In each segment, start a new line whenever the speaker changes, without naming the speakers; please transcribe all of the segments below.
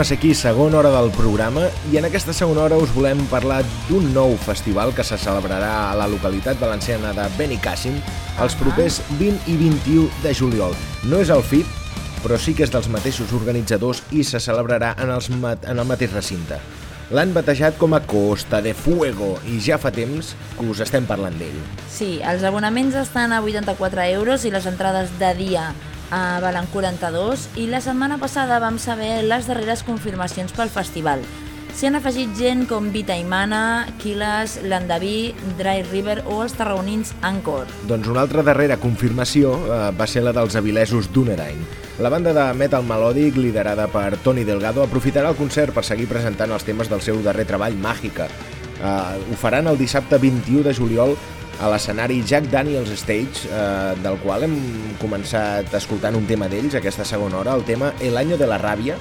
Tornem a ser aquí, segona hora del programa, i en aquesta segona hora us volem parlar d'un nou festival que se celebrarà a la localitat valenciana de Benicàssim els propers 20 i 21 de juliol. No és el FIT,
però sí que és dels mateixos organitzadors i se celebrarà en, els en el mateix recinte. L'han batejat com a Costa de Fuego i ja fa temps que us estem parlant d'ell.
Sí, els abonaments estan a 84 euros i les entrades de dia a valen 42 i la setmana passada vam saber les darreres confirmacions pel festival. S'hi han afegit gent com Vita Imana, Quiles, Landaví, Dry River o els tarragonins Anchor.
Doncs una altra darrera confirmació eh, va ser la dels avilesos Dunerain. La banda de metal melòdic, liderada per Toni Delgado, aprofitarà el concert per seguir presentant els temes del seu darrer treball, Màgica. Eh, ho faran el dissabte 21 de juliol a l'escenari Jack Daniels Stage, eh, del qual hem començat escoltant un tema d'ells aquesta segona hora, el tema El año de la ràbia,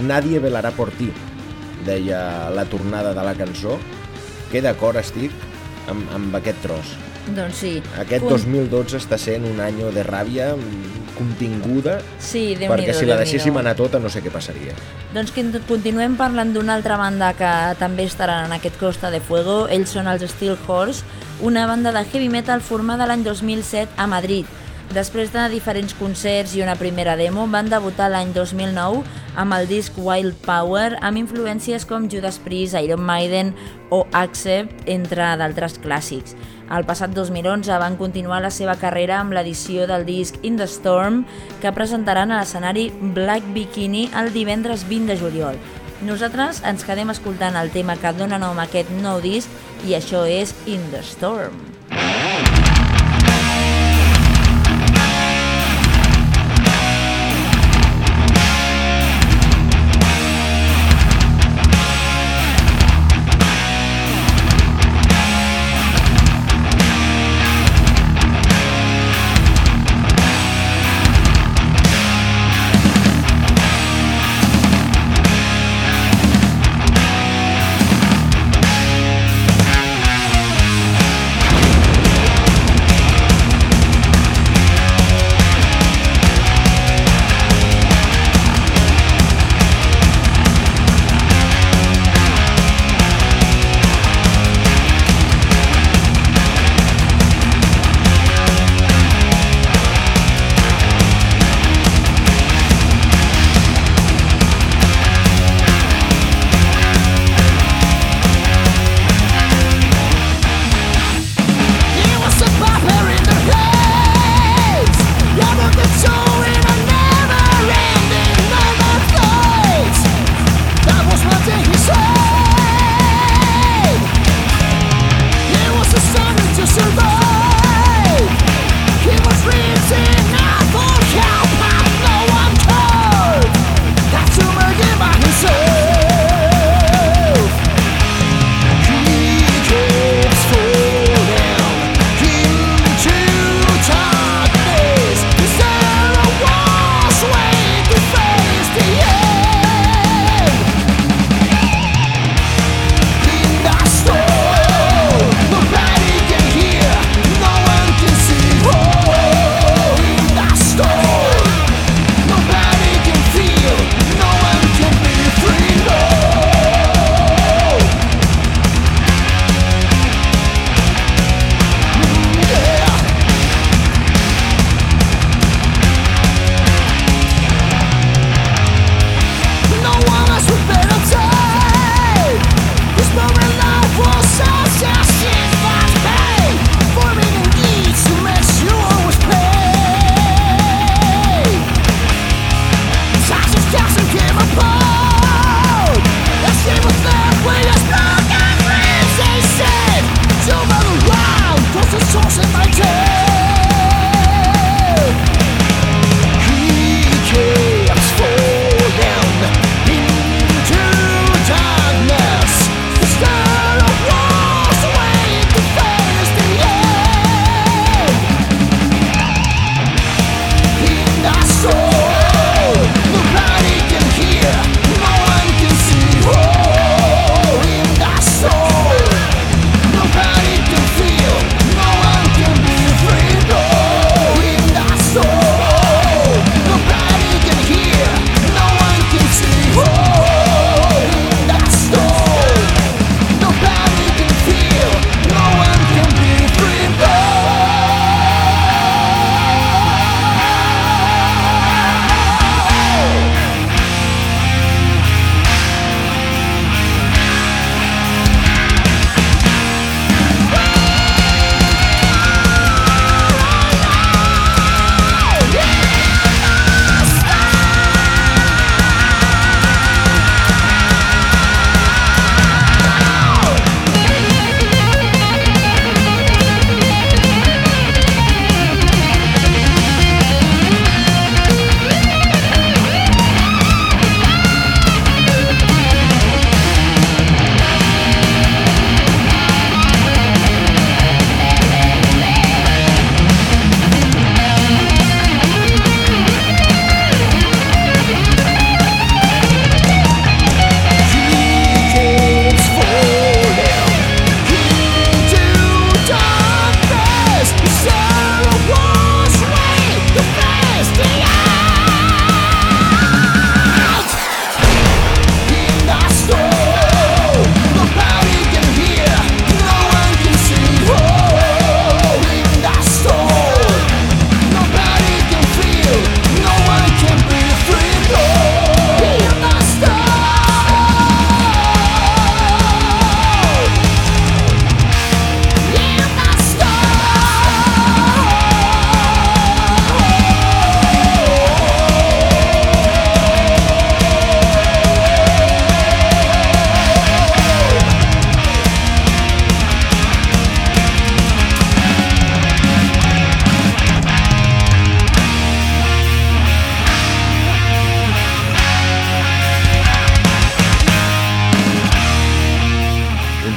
Nadie velará por ti, deia la tornada de la cançó. Que d'acord estic amb, amb aquest tros.
Doncs sí.
Aquest 2012 està sent un any de ràbia continguda
sí,
perquè si la deixéssim anar tota no sé què passaria.
Doncs que continuem parlant d'una altra banda que també estarà en aquest Costa de Fuego. Ells són els Steel Horse, una banda de heavy metal formada l'any 2007 a Madrid. Després de diferents concerts i una primera demo, van debutar l'any 2009 amb el disc Wild Power, amb influències com Judas Priest, Iron Maiden o Accept, entre d'altres clàssics. El passat 2011 van continuar la seva carrera amb l'edició del disc In the Storm, que presentaran a l'escenari Black Bikini el divendres 20 de juliol. Nosaltres ens quedem escoltant el tema que dona nom a aquest nou disc i això és In the Storm.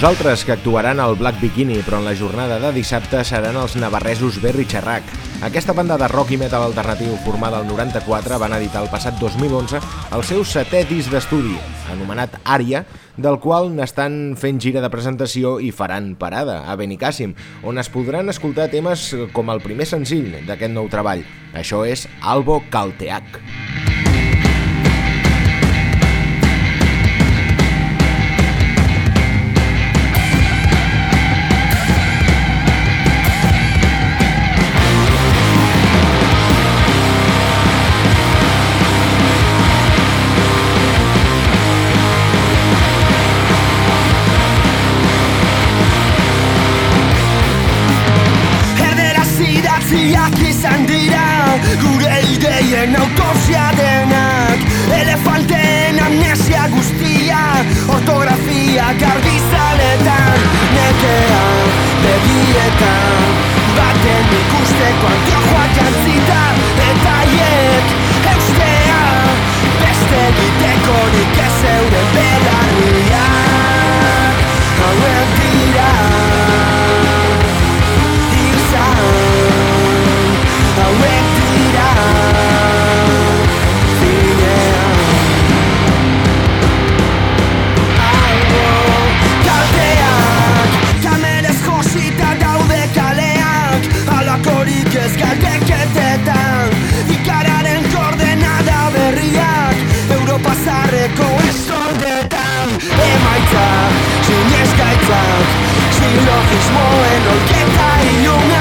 Altres que actuaran al Black Bikini, però en la jornada de dissabte seran els navarresos Berri Xerrac. Aquesta banda de rock i metal alternatiu formada al 94 van editar el passat 2011 el seu setè disc d'estudi, anomenat Ària, del qual n'estan fent gira de presentació i faran parada a Benicàssim, on es podran escoltar temes com el primer senzill d'aquest nou treball. Això és Albo Calteac. Gehien autopsia denak Elefanten amnesia guztia Ortografia garbizaletan Nekea begietan Baten ikusteko antiojoak jantzi Música
seguim parlant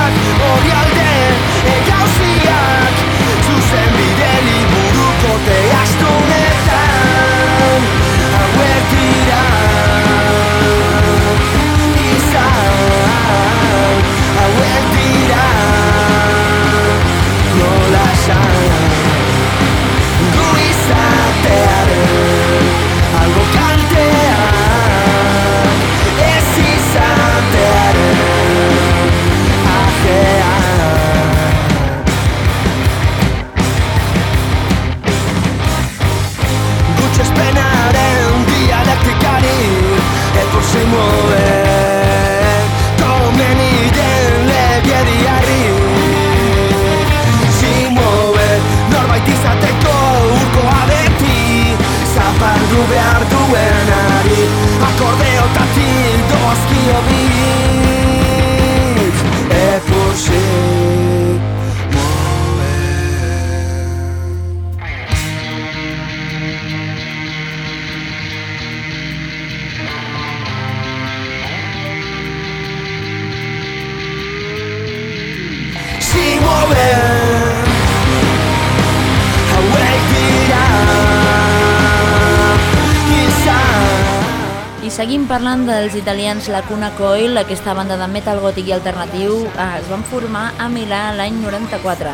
dels italians Lacuna Coil, aquesta banda de metal gòtic i alternatiu eh, es van formar a Milà l'any 94.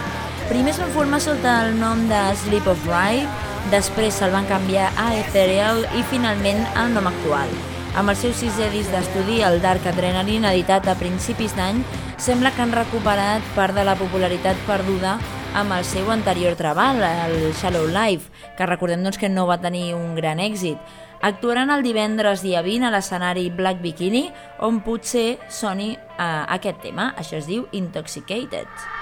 Primer es van formar sota el nom de Sleep of Ride, després se'l van canviar a Ethereal i finalment el nom actual. Amb el seu sisè disc d'estudi, el Dark Adrenaline, editat a principis d'any, sembla que han recuperat part de la popularitat perduda amb el seu anterior treball, el Shallow Life, que recordem doncs, que no va tenir un gran èxit. Actuaran el divendres dia 20 a l'escenari Black Bikini, on potser soni eh, aquest tema. Això es diu Intoxicated.
Doncs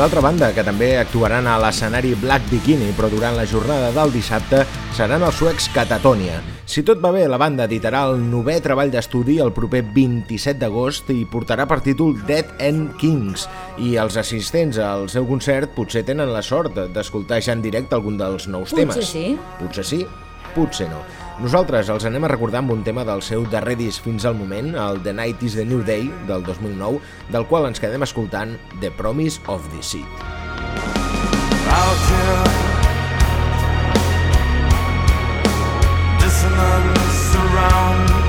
una altra banda que també actuaran a l'escenari Black Bikini, però durant la jornada del dissabte seran els suecs Catatonia. Si tot va bé, la banda editarà el novè treball d'estudi el proper 27 d'agost i portarà per títol Dead End Kings i els assistents al seu concert potser tenen la sort d'escoltar ja en directe algun dels nous
Potser
temes.
sí.
Potser sí, potser no. Nosaltres els anem a recordar amb un tema del seu darrer disc fins al moment, el The Night is the New Day, del 2009, del qual ens quedem escoltant The Promise of the
here, dissonance around.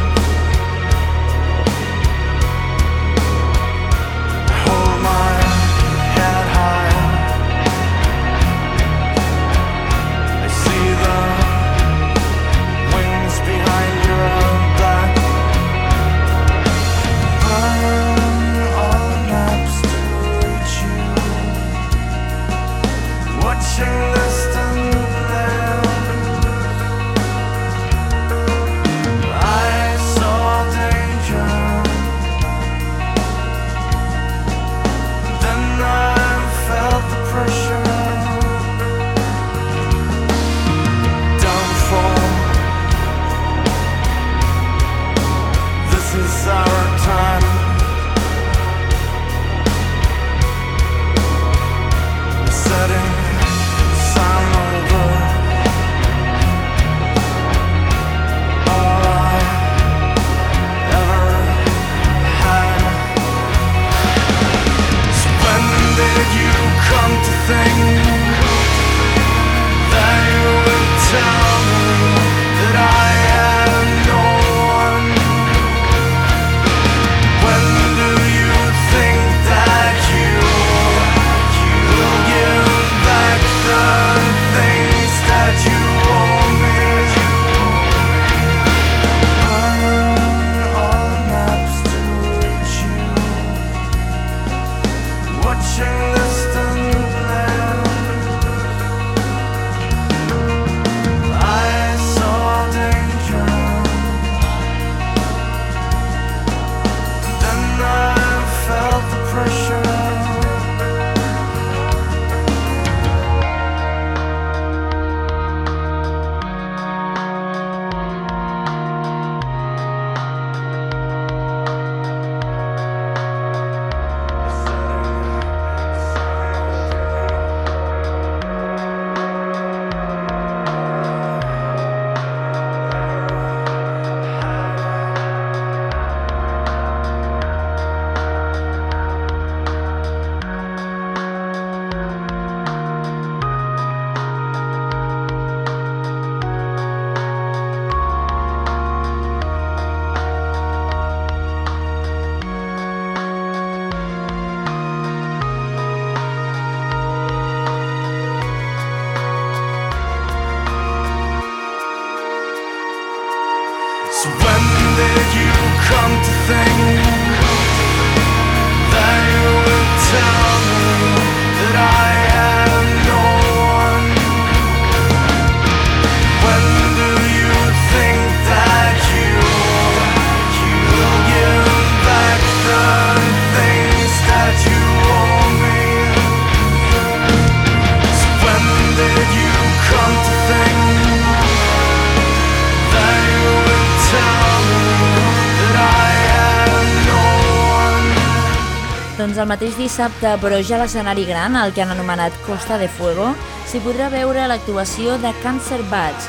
El mateix dissabte, però ja a l'escenari gran, el que han anomenat Costa de Fuego, s'hi podrà veure l'actuació de Cancer Bats,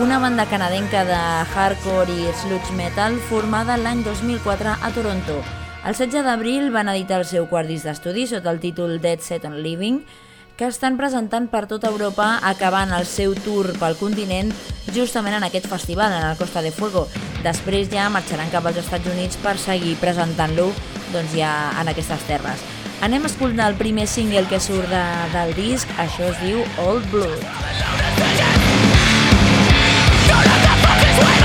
una banda canadenca de hardcore i sludge metal formada l'any 2004 a Toronto. El 16 d'abril van editar el seu quart disc d'estudi sota el títol Dead Set on Living, que estan presentant per tota Europa acabant el seu tour pel continent justament en aquest festival, en el Costa de Fuego. Després ja marxaran cap als Estats Units per seguir presentant-lo doncs, ja en aquestes terres. Anem a escoltar el primer single que surt de, del disc, això es diu Old Blood.
Out of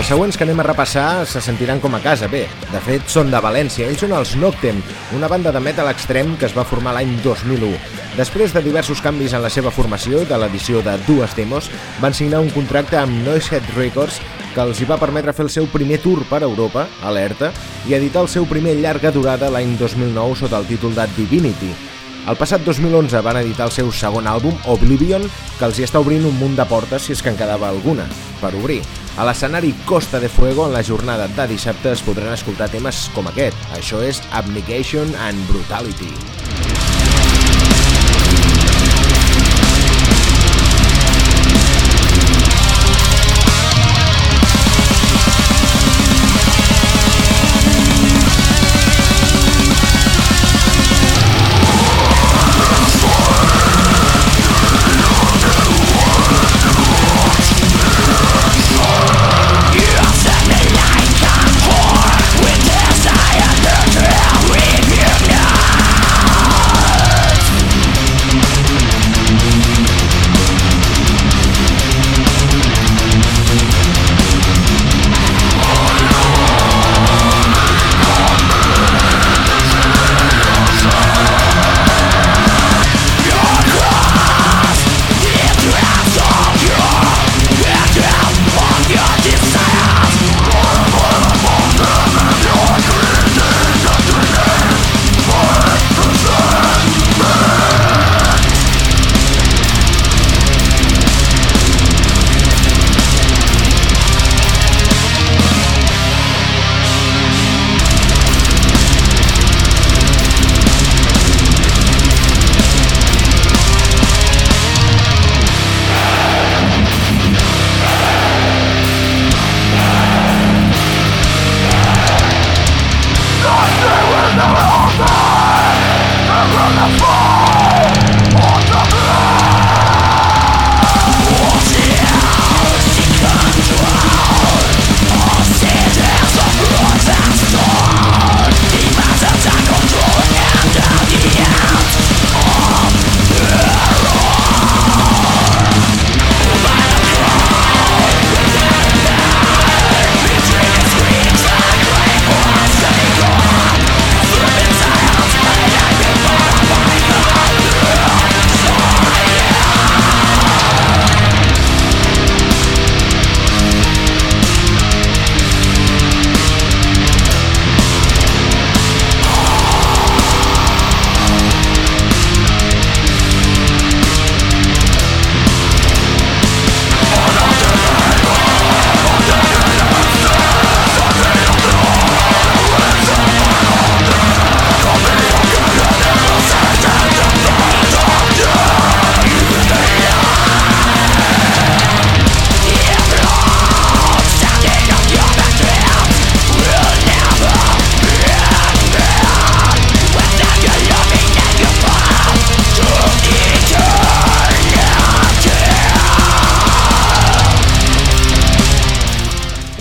Els següents que anem a repassar se sentiran com a casa. Bé, de fet, són de València. Ells són els Noctem, una banda de metal extrem que es va formar l'any 2001. Després de diversos canvis en la seva formació, de l'edició de dues demos, van signar un contracte amb Noisehead Records que els hi va permetre fer el seu primer tour per Europa, alerta, i editar el seu primer llarga durada l'any 2009 sota el títol de Divinity. El passat 2011 van editar el seu segon àlbum, Oblivion, que els hi està obrint un munt de portes si és que en quedava alguna, per obrir. A l'escenari Costa de Fuego, en la jornada de dissabte, es podran escoltar temes com aquest. Això és Abnegation and Brutality.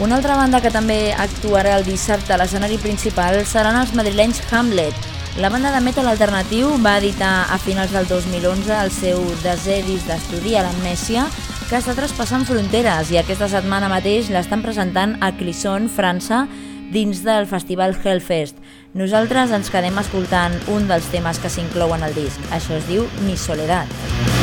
Una altra banda que també actuarà el dissabte a l'escenari principal seran els madrilenys Hamlet. La banda de metal alternatiu va editar a finals del 2011 el seu desè disc d'estudi a l'Amnèsia, que està traspassant fronteres i aquesta setmana mateix l'estan presentant a Clisson, França, dins del festival Hellfest. Nosaltres ens quedem escoltant un dels temes que s'inclouen al disc. Això es diu Mi Soledad.
Acepté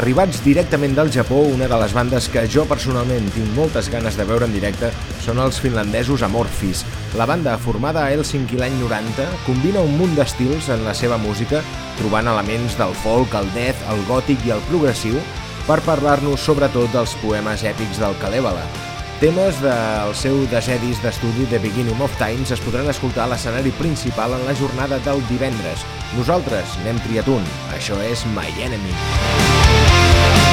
Arribats directament del Japó, una de les bandes que jo personalment tinc moltes ganes de veure en directe són els finlandesos Amorphis. La banda, formada a Helsinki l'any 90, combina un munt d'estils en la seva música, trobant elements del folk, el death, el gòtic i el progressiu, per parlar-nos sobretot dels poemes èpics del Kalevala. Temes del seu desè disc d'estudi The Beginning of Times es podran escoltar a l'escenari principal en la jornada del divendres. Nosaltres n'hem triat un. Això és My Enemy.
Set
Yeah.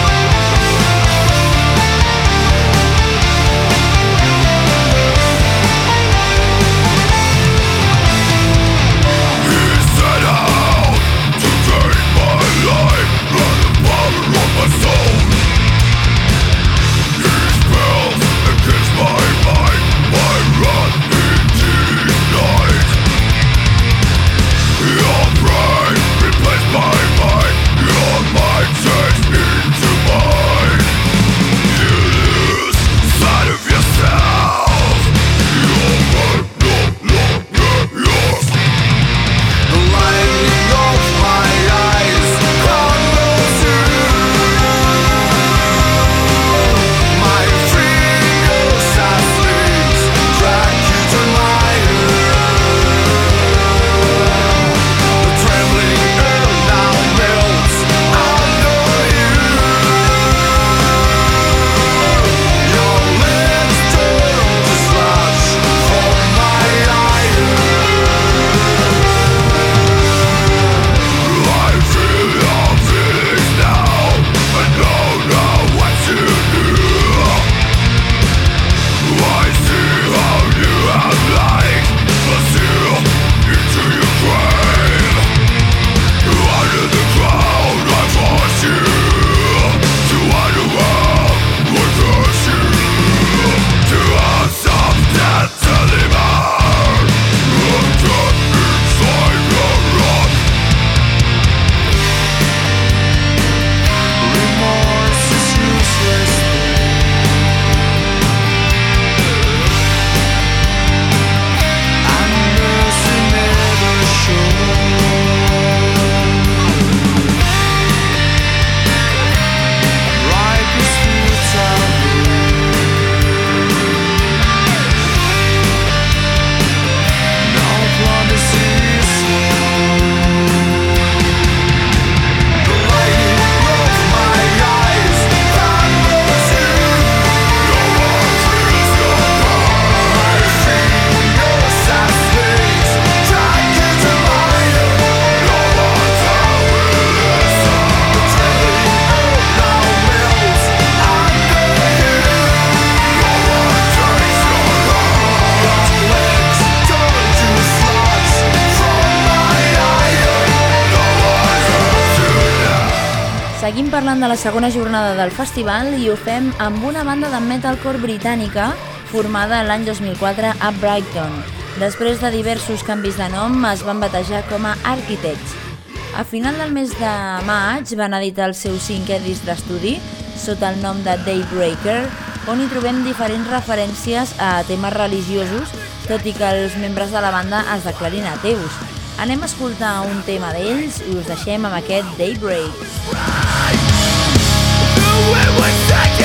Segona jornada del festival i ho fem amb una banda de metalcore britànica formada l'any 2004 a Brighton. Després de diversos canvis de nom, es van batejar com a Architects. A final del mes de maig van editar el seu cinquè disc d'estudi sota el nom de Daybreaker, on hi trobem diferents referències a temes religiosos, tot i que els membres de la banda es declarin ateus. Anem a escoltar un tema d'ells i us deixem amb aquest Daybreak.
Yeah, when we take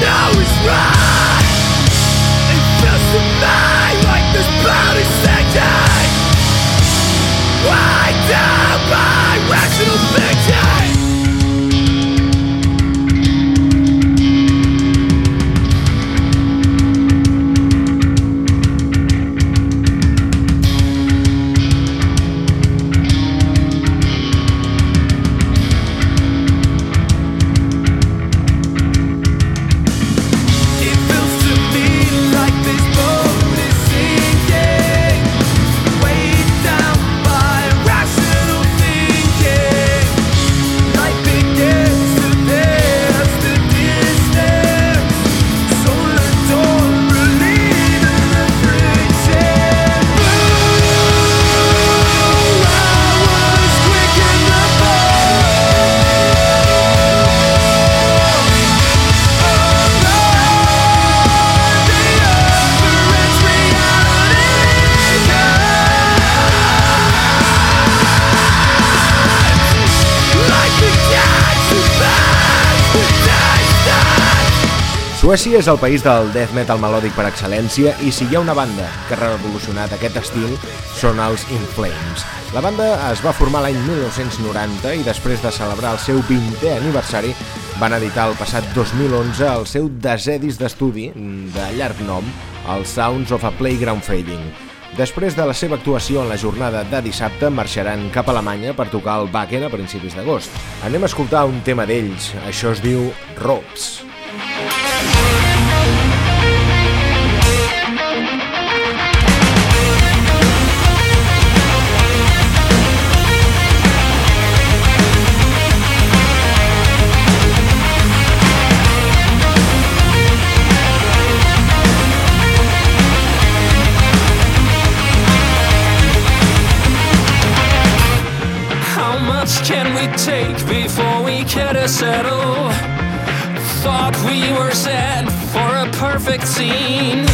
know it's right.
Suècia és el país del death metal melòdic per excel·lència i si hi ha una banda que ha revolucionat aquest estil són els In Flames. La banda es va formar l'any 1990 i després de celebrar el seu 20è aniversari van editar el passat 2011 el seu desè disc d'estudi de llarg nom, el Sounds of a Playground Fading. Després de la seva actuació en la jornada de dissabte, marxaran cap a Alemanya per tocar el Wacken a principis d'agost. Anem a escoltar un tema d'ells, això es diu Ropes.
Perfect scene.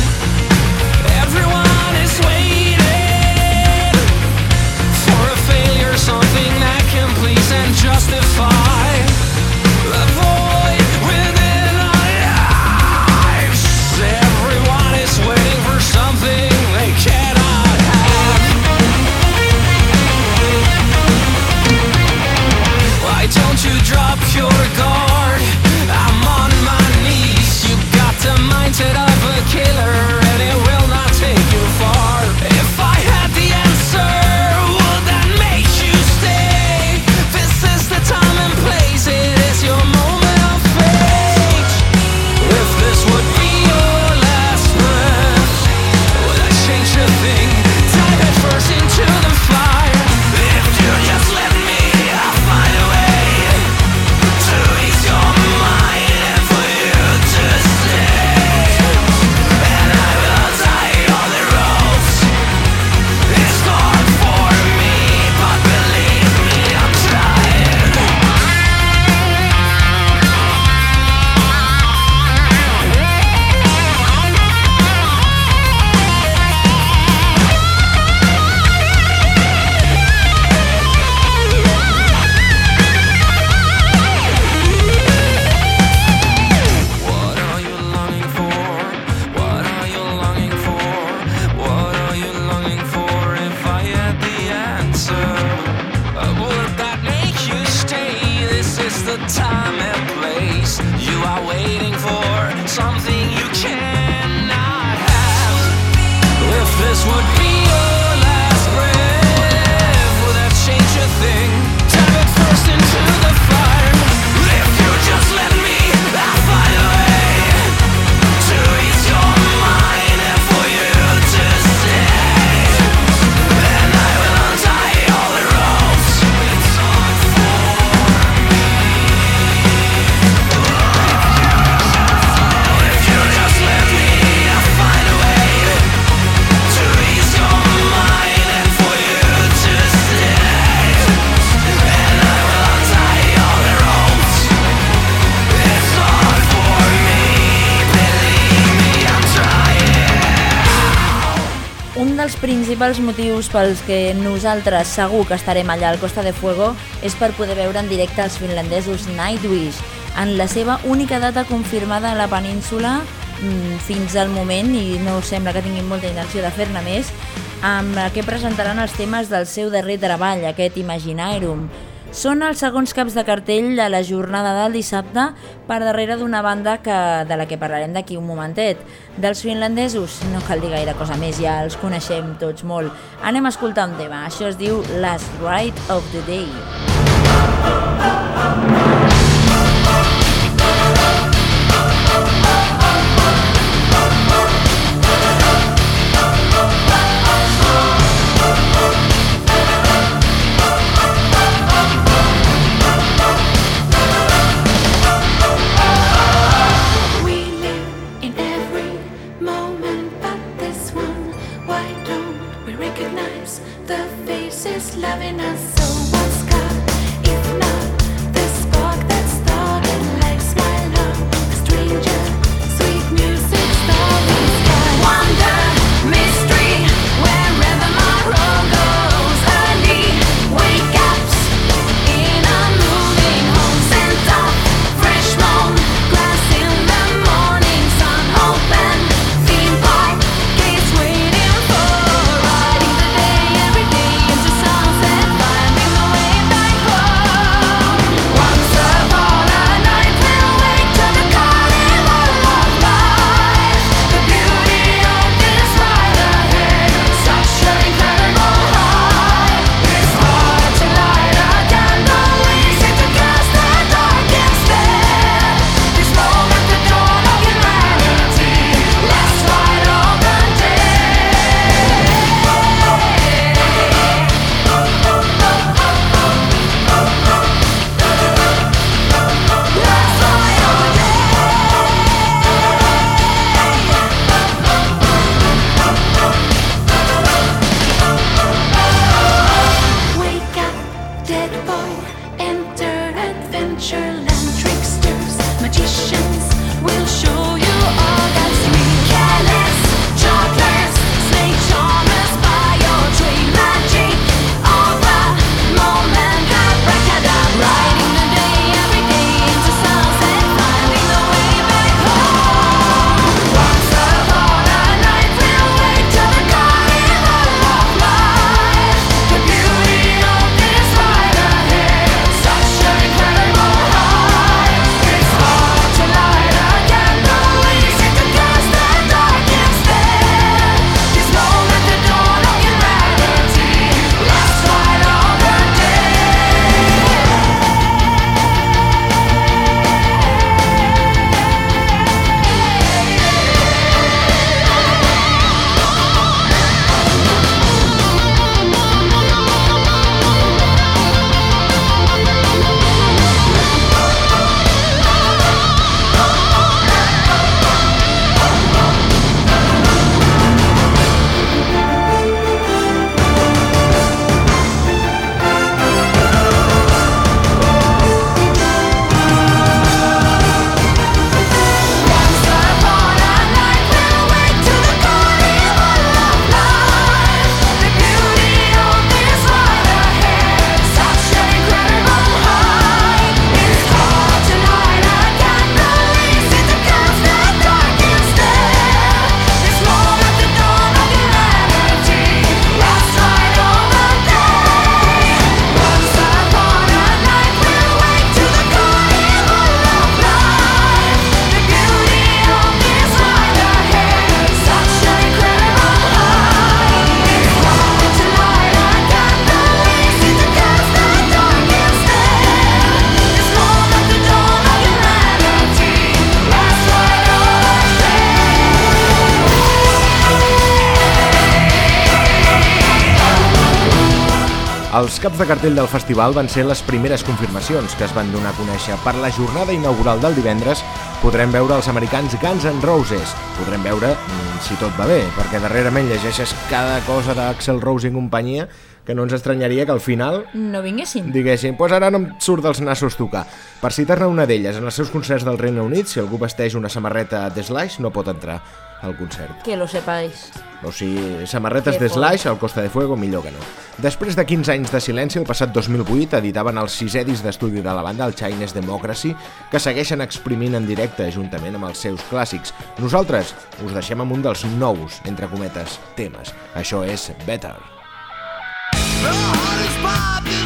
Principals motius pels que nosaltres segur que estarem allà al Costa de Fuego és per poder veure en directe els finlandesos Nightwish en la seva única data confirmada a la península mm, fins al moment i no sembla que tinguin molta intenció de fer-ne més amb que presentaran els temes del seu darrer treball, aquest Imaginarium. Són els segons caps de cartell de la jornada del dissabte per darrere d'una banda que, de la que parlarem d'aquí un momentet. Dels finlandesos no cal dir gaire cosa més, ja els coneixem tots molt. Anem a escoltar un tema, això es diu Last Ride of the Day.
We
Els caps de cartell del festival van ser les primeres confirmacions que es van donar a conèixer. Per la jornada inaugural del divendres podrem veure els americans Guns N' Roses. Podrem veure mm, si tot va bé, perquè darrerament llegeixes cada cosa d'Axel Rose i companyia que no ens estranyaria que al final
No vinguessin.
diguessin, pues ara no em surt dels nassos tocar. Per citar-ne una d'elles, en els seus concerts del Regne Unit, si algú vesteix una samarreta de Slash, no pot entrar al concert.
Que lo sepáis.
O sigui, samarretes de. Slash al Costa de Fuego, millor que no. Després de 15 anys de silenci, el passat 2008 editaven el sisè disc d'estudi de la banda, el Chinese Democracy, que segueixen exprimint en directe juntament amb els seus clàssics. Nosaltres us deixem amb un dels nous, entre cometes, temes. Això és Better.
The hardest part this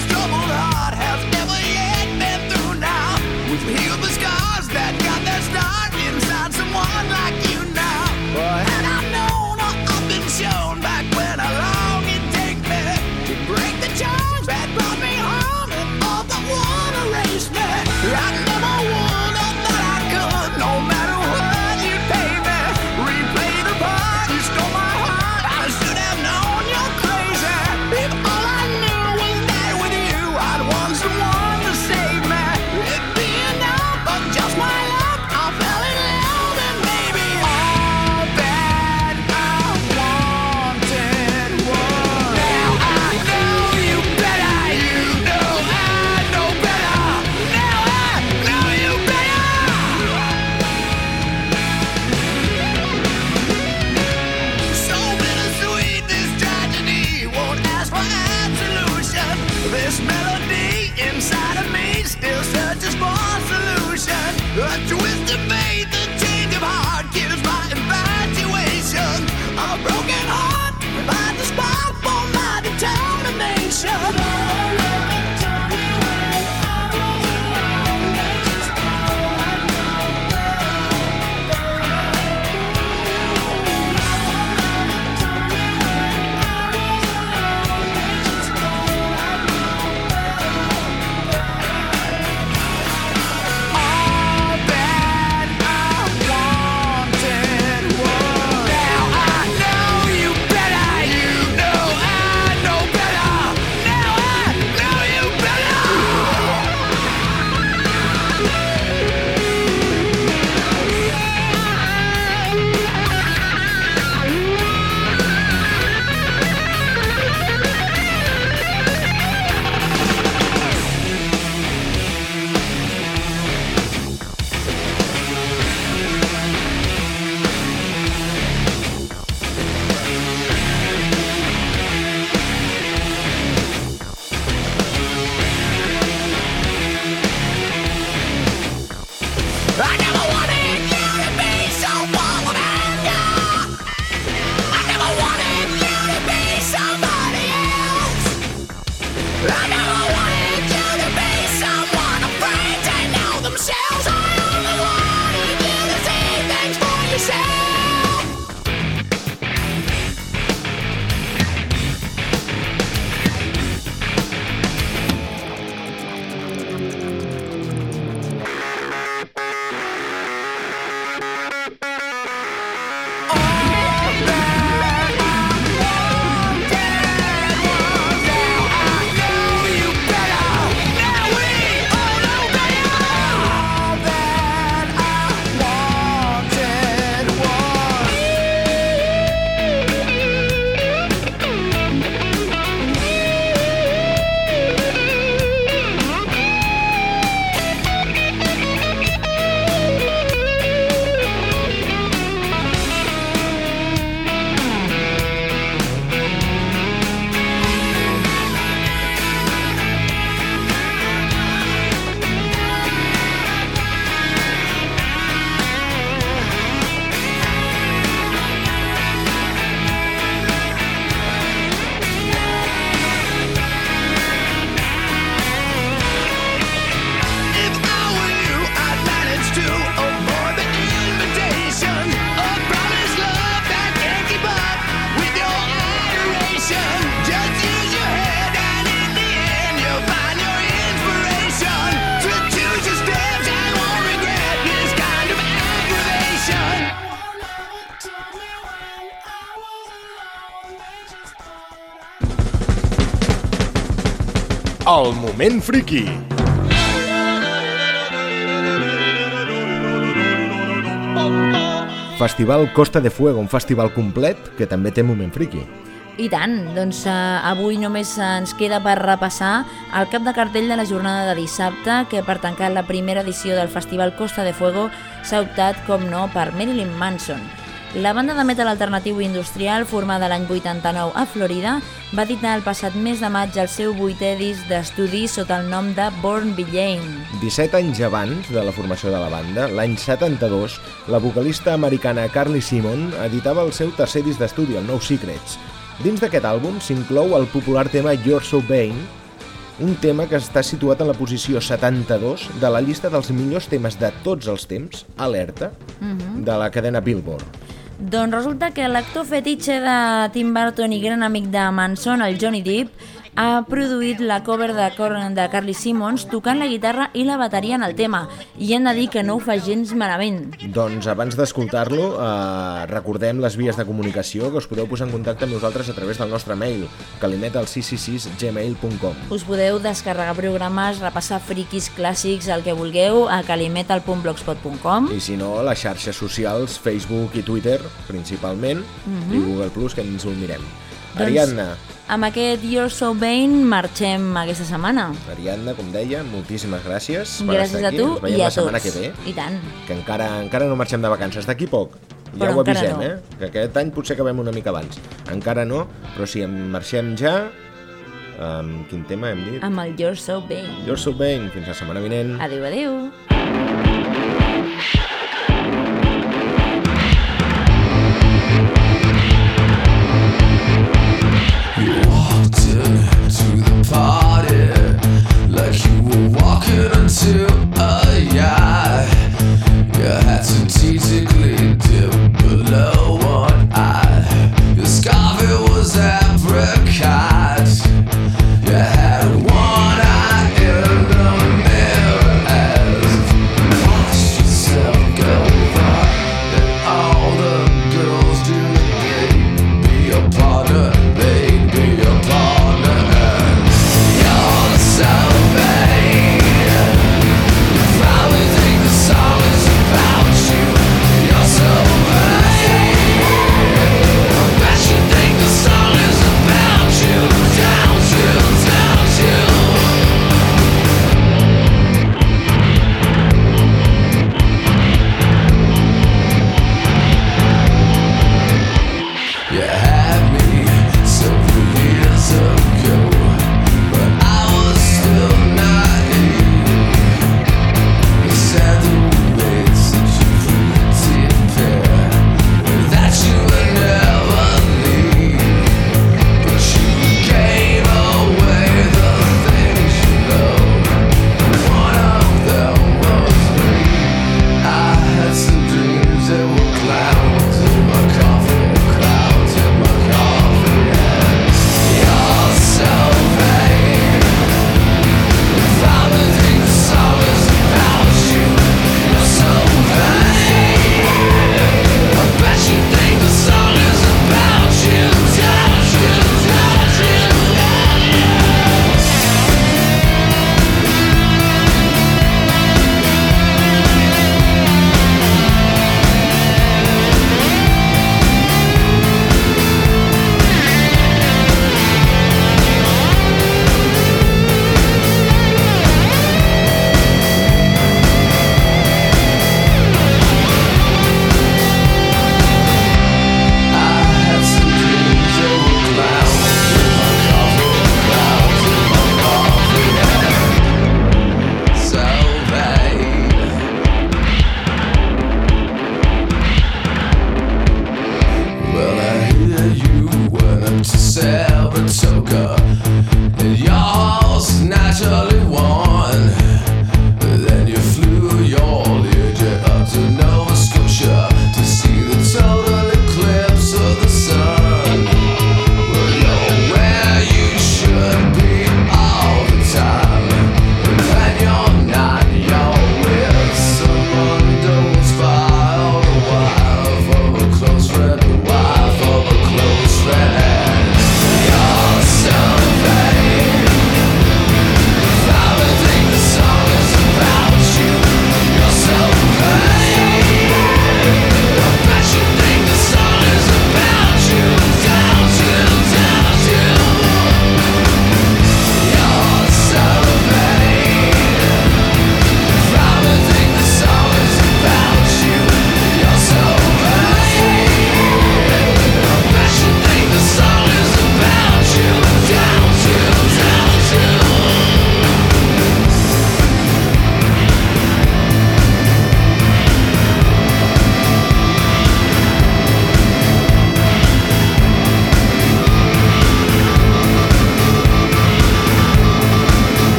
moment friki. Festival Costa de Fuego, un festival complet que també té moment friki.
I tant, doncs eh, avui només ens queda per repassar el cap de cartell de la jornada de dissabte que per tancar la primera edició del Festival Costa de Fuego s'ha optat, com no, per Marilyn Manson. La banda de metal alternatiu i industrial, formada l'any 89 a Florida, va editar el passat mes de maig el seu vuitè disc d'estudi sota el nom de Born Villain.
17 anys abans de la formació de la banda, l'any 72, la vocalista americana Carly Simon editava el seu tercer disc d'estudi, el Nou Secrets. Dins d'aquest àlbum s'inclou el popular tema You're So Vain, un tema que està situat en la posició 72 de la llista dels millors temes de tots els temps, alerta, de la cadena Billboard.
Doncs resulta que l'actor fetitxe de Tim Burton i gran amic de Manson, el Johnny Depp, ha produït la cover de, de Carly Simmons tocant la guitarra i la bateria en el tema i hem de dir que no ho fa gens malament.
Doncs abans d'escoltar-lo, eh, recordem les vies de comunicació que us podeu posar en contacte amb nosaltres a través del nostre mail, calimetal666gmail.com
Us podeu descarregar programes, repassar friquis clàssics, el que vulgueu, a calimetal.blogspot.com
I si no, les xarxes socials, Facebook i Twitter, principalment, i Google Plus, que ens ho mirem.
Doncs-
Ariadna,
Amb aquest You're So Vain marxem aquesta setmana.
Ariadna, com deia, moltíssimes gràcies per
Gràcies
estar
a
aquí.
tu
Ens veiem
i a
la setmana
tots.
que ve,
I tant.
que encara, encara no marxem de vacances, d'aquí poc. Ja
Però
ho avisem,
no.
eh? Que aquest any potser acabem una mica abans. Encara no, però si en marxem ja... Um, quin tema hem dit?
Amb el You're So Vain.
You're so vain. Fins la setmana vinent.
Adéu, adéu.
far.